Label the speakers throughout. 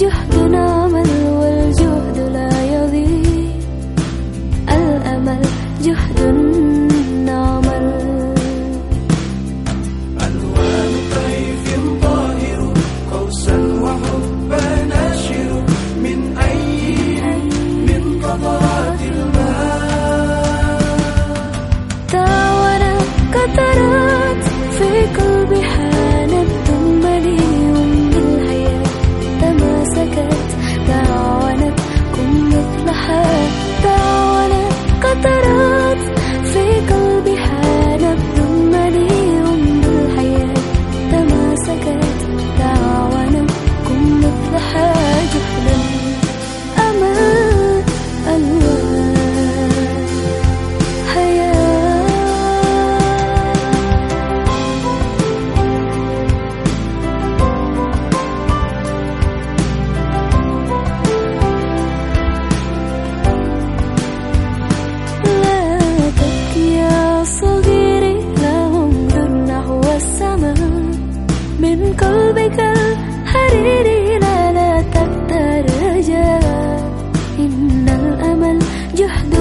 Speaker 1: tujuh tunai نال الأمل جهد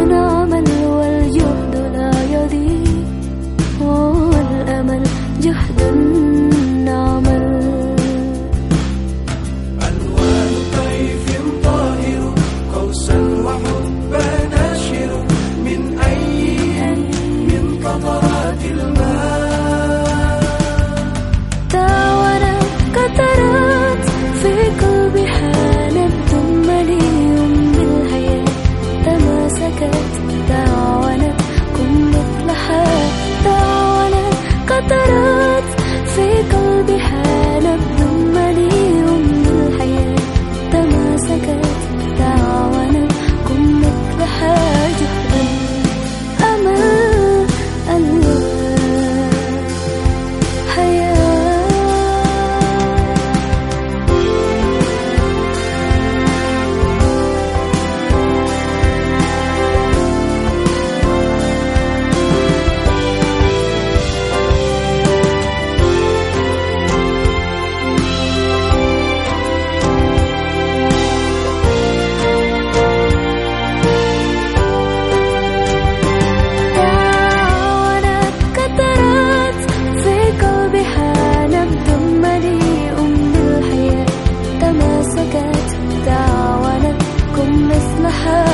Speaker 1: her